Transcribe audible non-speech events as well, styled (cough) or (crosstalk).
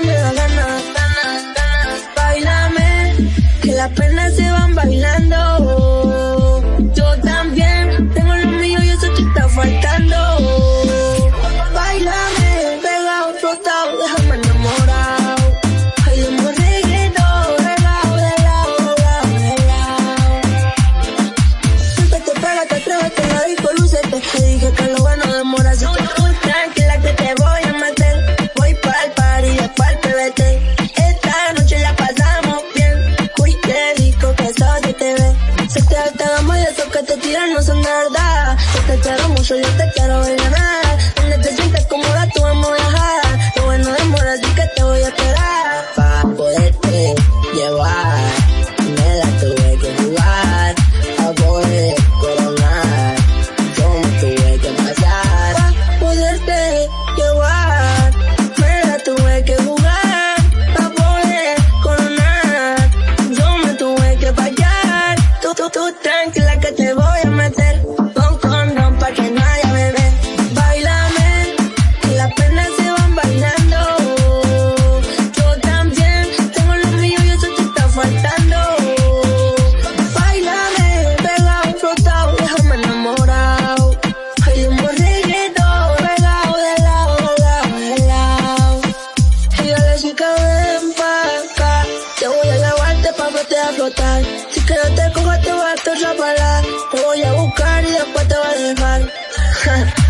me da ganas, ganas, ganas. Bailame, que la pena se mentiras no son nada. Yo te quiero mucho, yo te quiero ganar. Donde te sientes cómoda, tú vamos a viajar. Lo bueno demora, así que te voy a esperar. Pa' poderte llevar. Te voy a llevarte pa' verte a flotar. Si que yo te cojo te vas a atrapalar. Te voy a buscar y después te voy a dejar. (laughs)